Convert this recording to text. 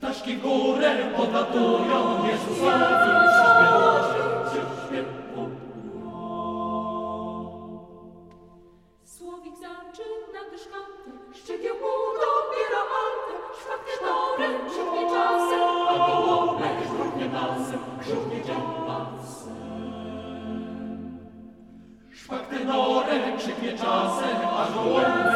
czaszki w górę podlatują Jezusowi śpiewają, śpiewają. Słowik zaczyna też kantę, szczegieł mu dobiera altę, szwak tenorem grzechnie czasem, A gołąbek żółknie nosem, żółknie dziąbasem. Szpak tenorem krzyknie czasem, a gołąbek